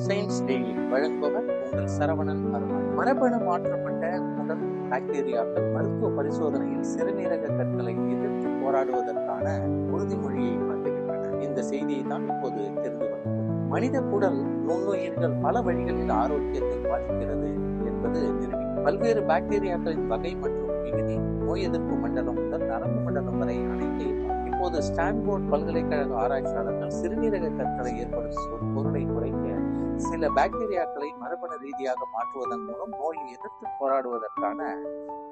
Science daily வழங்குபவர் உங்கள் சரவணன் அருண் மரபணு மாற்றப்பட்ட முதல் பாக்டீரியாக்கள் மருத்துவ பரிசோதனையில் சிறுநீரக கற்களை எதிர்த்து போராடுவதற்கான உறுதிமொழியை காட்டுகின்றன இந்த செய்தியை தான் இப்போது தெரிந்து கொண்டோம். மனித குடல் நுண்ணுயிர்கள் பல வழிகளில் ஆரோக்கியத்தை பாதிக்கிறது என்பது நிரூபி பல்வேறு பாக்டீரியாக்களின் வகை மற்றும் விகுதி நோய் எதிர்ப்பு மண்டலம் முதல் நரம்பு மண்டலம் வரை அனைத்தையும் இப்போது ஸ்டான்போர்ட் பல்கலைக்கழக ஆராய்ச்சியாளர்கள் சிறுநீரக கற்களை ஏற்படுத்தும் ஒரு பொருளை குறைக்க சில பாக்டீரியாக்களை மரபணு ரீதியாக மாற்றுவதன் மூலம் நோயை எதிர்த்து போராடுவதற்கான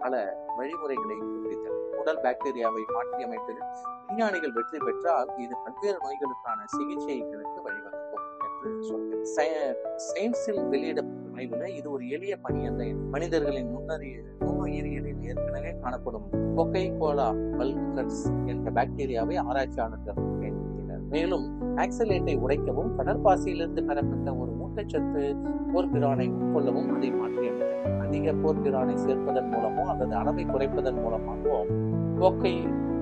பல வழிமுறைகளை கண்டுபிடித்தனர் உடல் பாக்டீரியாவை மாற்றியமைப்பதில் விஞ்ஞானிகள் வெற்றி பெற்றால் இது பல்வேறு நோய்களுக்கான சிகிச்சைகளுக்கு வழிவகுக்கும் என்று சொல்கிறேன் சயின்ஸில் வெளியிடப்பட்ட ஆய்வுல இது ஒரு எளிய பணி அல்ல. மனிதர்களின் நுண்ணறிய நுண்ணுயிரியலில் ஏற்கனவே காணப்படும் கொக்கை கோலா பல்கர்ஸ் என்ற பாக்டீரியாவை ஆராய்ச்சியாளர்கள் மேலும் ஆக்சலேட்டை உடைக்கவும் கடற்பாசியிலிருந்து பெறப்பட்ட ஒரு ஊட்டச்சத்து போர்பிரானை உட்கொள்ளவும் அதை மாற்றியமைத்தனர் அதிக போர்பிரானை சேர்ப்பதன் மூலமோ அல்லது அளவை குறைப்பதன் மூலமாகவோ கோக்கை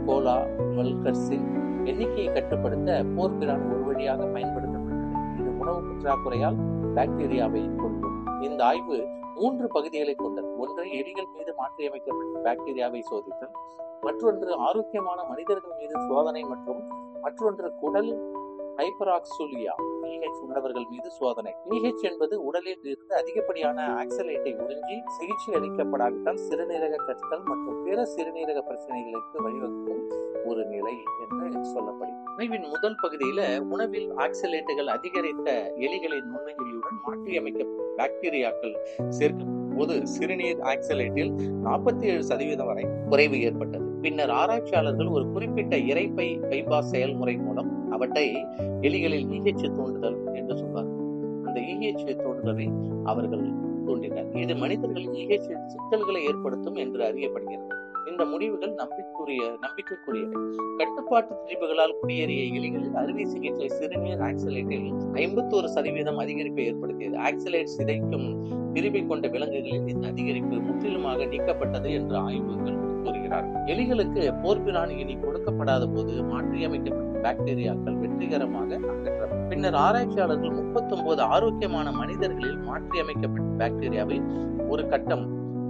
கோலா வல்கர்ஸின் எண்ணிக்கையை கட்டுப்படுத்த போர்பிரான் ஒரு வழியாக பயன்படுத்தப்பட்டது இது உணவு பற்றாக்குறையால் பாக்டீரியாவை கொள்ளும் இந்த ஆய்வு மூன்று பகுதிகளை கொண்டது. ஒன்று எலிகள் மீது மாற்றியமைக்கப்பட்ட பாக்டீரியாவை சோதித்தல். மற்றொன்று ஆரோக்கியமான மனிதர்கள் மீது சோதனை மற்றும் மற்றொன்று குடல் ஹைபராக்சோலியா பிஹெச் உள்ளவர்கள் மீது சோதனை. பிஹெச் என்பது உடலில் இருந்து அதிகப்படியான ஆக்சலேட்டை உறிஞ்சி சிகிச்சை அளிக்கப்படாவிட்டால் சிறுநீரக கற்கள் மற்றும் பிற சிறுநீரக பிரச்சனைகளுக்கு வழிவகுக்கும் ஒரு நிலை என்று சொல்லப்படுகிறது உணவின் முதல் பகுதியில உணவில் ஆக்சலேட்டுகள் அதிகரித்த எலிகளின் நுண்ணுயிரியுடன் மாற்றியமைக்க பாக்டீரியாக்கள் சேர்க்கும் போது சிறுநீர் ஆக்சலேட்டில் நாற்பத்தி ஏழு சதவீதம் வரை குறைவு ஏற்பட்டது. பின்னர் ஆராய்ச்சியாளர்கள் ஒரு குறிப்பிட்ட இறைப்பை பைபாஸ் செயல்முறை மூலம் அவற்றை எலிகளில் ஈஹெச் தூண்டுதல் என்று சொல்வார் அந்த ஈஹெச் தூண்டுதலை அவர்கள் தூண்டினர். இது மனிதர்கள் ஈஹெச் சிக்கல்களை ஏற்படுத்தும் என்று அறியப்படுகிறது. இந்த முடிவுகள் நம்பிக்கைக்குரிய நம்பிக்கைக்குரியவை. கட்டுப்பாட்டு திரிபுகளால் குடியேறிய இலைகளில் அறுவை சிகிச்சை சிறுநீர் ஆக்சலேட்டில் ஐம்பத்தோரு சதவீதம் அதிகரிப்பை ஏற்படுத்தியது. ஆக்சலேட் சிதைக்கும் விரும்பி கொண்ட விலங்குகளில் இந்த அதிகரிப்பு முற்றிலுமாக நீக்கப்பட்டது என்று ஆய்வுகள் கூறுகிறார். எலிகளுக்கு போர்பிரான் இனி கொடுக்கப்படாத போது மாற்றியமைக்கப்பட்ட பாக்டீரியாக்கள் வெற்றிகரமாக அகற்றப்படும் பின்னர் ஆராய்ச்சியாளர்கள் முப்பத்தொன்பது ஆரோக்கியமான மனிதர்களில் மாற்றியமைக்கப்பட்ட பாக்டீரியாவை ஒரு கட்டம்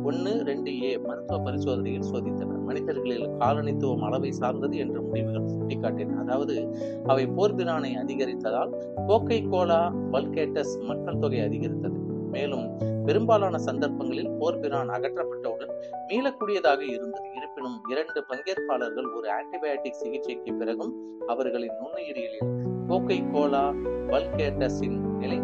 ஒன்று ரெண்டு ஏ மருத்துவ பரிசோதனையில் சோதித்தனர். மனிதர்களில் காலனித்துவம் அளவை சார்ந்தது என்ற முடிவுகள் சுட்டிக்காட்டின. அதாவது அவை போர்பிரானை அதிகரித்ததால் கோக்கை கோலா பல்கேட்டஸ் மக்கள் தொகை அதிகரித்தது. மேலும் பெரும்பாலான சந்தர்ப்பங்களில் போர்பிரான் அகற்றப்பட்டவுடன் மீளக்கூடியதாக இருந்தது. இருப்பினும் இரண்டு பங்கேற்பாளர்கள் ஒரு ஆன்டிபயோட்டிக் சிகிச்சைக்கு பிறகும் அவர்களின் நுண்ணுயிரியலில் கோக்கை கோலா பல்கேட்டஸின் நிலை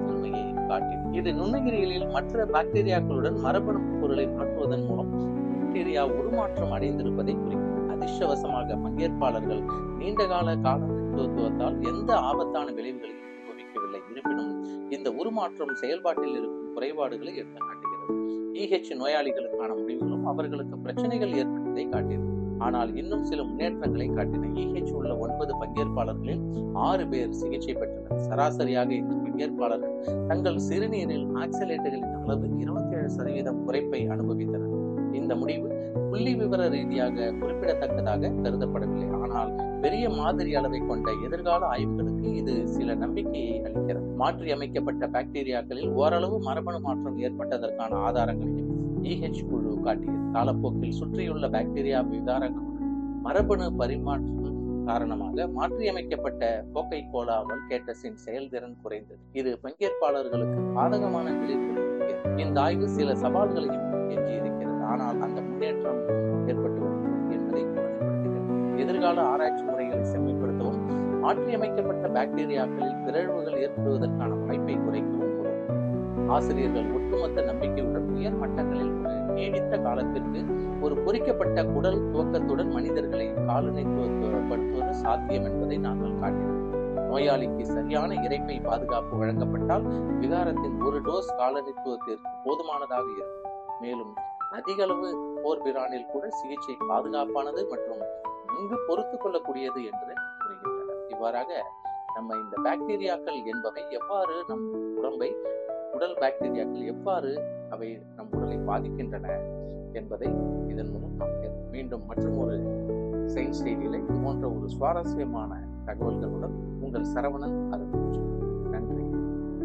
காட்டின இது நுண்ணுயிரிகளில் மற்ற பாக்டீரியாக்களுடன் மரபணு பொருளை மாற்றுவதன் மூலம் பாக்டீரியா உருமாற்றம் அடைந்திருப்பதை குறிக்கும். அதிர்ஷ்டவசமாக பங்கேற்பாளர்கள் நீண்டகால காலத்துவத்தால் எந்த ஆபத்தான விளைவுகளையும் அனுபவிக்கவில்லை. இருப்பினும் இந்த உருமாற்றம் செயல்பாட்டில் இருக்கும் குறைபாடுகளை எடுத்து காட்டுகிறது. இஹெச் நோயாளிகளுக்கான முடிவுகளும் அவர்களுக்கு பிரச்சனைகள் ஏற்பட்டதை காட்டின ஆனால் இன்னும் சில முன்னேற்றங்களை காட்டின இஹெச் உள்ள ஒன்பது பங்கேற்பாளர்களில் ஆறு பேர் சிகிச்சை பெற்றனர். சராசரியாக இந்த பங்கேற்பாளர்கள் தங்கள் சிறுநீரில் ஆக்சலேட்டுகளின் அளவு இருபத்தி ஏழு சதவீதம் குறைப்பை அனுபவித்தனர். இந்த முடிவு புள்ளி விவர ரீதியாக குறிப்பிடத்தக்கதாக கருதப்படவில்லை. ஆனால் பெரிய மாதிரி அளவை கொண்ட எதிர்கால ஆய்வுகளுக்கு இது சில நம்பிக்கையை அளிக்கிறது. மாற்றி அமைக்கப்பட்ட பாக்டீரியாக்களில் ஓரளவு மரபணு மாற்றம் ஏற்பட்டதற்கான ஆதாரங்களையும் இஹெச் குழு காட்டியது காலப்போக்கில் சுற்றியுள்ள பாக்டீரியா விகாரங்கள் மரபணு பரிமாற்றம் காரணமாக மாற்றியமைக்கப்பட்ட கோக்கை கோலாவல் கேட்டஸின் செயல்திறன் குறைந்தது. இது பங்கேற்பாளர்களுக்கு பாதகமான விளைவுகளை இந்த ஆய்வு சில சவால்களையும் எஞ்சியிருக்கிறது ஆனால் அந்த முன்னேற்றம் ஏற்பட்டு வருகிறது என்பதை உறுதிப்படுத்துகிறது. எதிர்கால ஆராய்ச்சி முறைகளை செம்மைப்படுத்தவும் மாற்றியமைக்கப்பட்ட பாக்டீரியாக்களில் பிறழ்வுகள் ஏற்படுவதற்கான வாய்ப்பை குறைக்கவும் ஆசிரியர்கள் ஒட்டுமொத்த நம்பிக்கையுடன் உயர் மட்டங்களில் ஒரு நீடித்த காலத்திற்கு ஒரு பொறிக்கப்பட்ட குடல் துவக்கத்துடன் மனிதர்களை காலனித்துவப்படுத்துவது சாத்தியம் என்பதை நாங்கள் காட்டினோம். நோயாளிக்கு சரியான இறைப்பை பாதுகாப்பு வழங்கப்பட்டால் விகாரத்தின் ஒரு டோஸ் காலனித்துவத்திற்கு போதுமானதாக இருக்கும். மேலும் அதிகளவு போர்பிரானில் கூட சிகிச்சை பாதுகாப்பானது மற்றும் நன்கு பொறுத்து கொள்ளக்கூடியது என்று கூறுகின்றனர். இவ்வாறாக நம்ம இந்த பாக்டீரியாக்கள் என்பவை எவ்வாறு நம் உடம்பை உடல் பாக்டீரியாக்கள் எவ்வாறு அவை நம் உடலை பாதிக்கின்றன என்பதை இதன் மூலம் நாம் மீண்டும் மற்றும் ஒரு சயின்ஸ் செய்தியில இது போன்ற ஒரு சுவாரஸ்யமான தகவல்களுடன் உங்கள் சரவணன் அருள்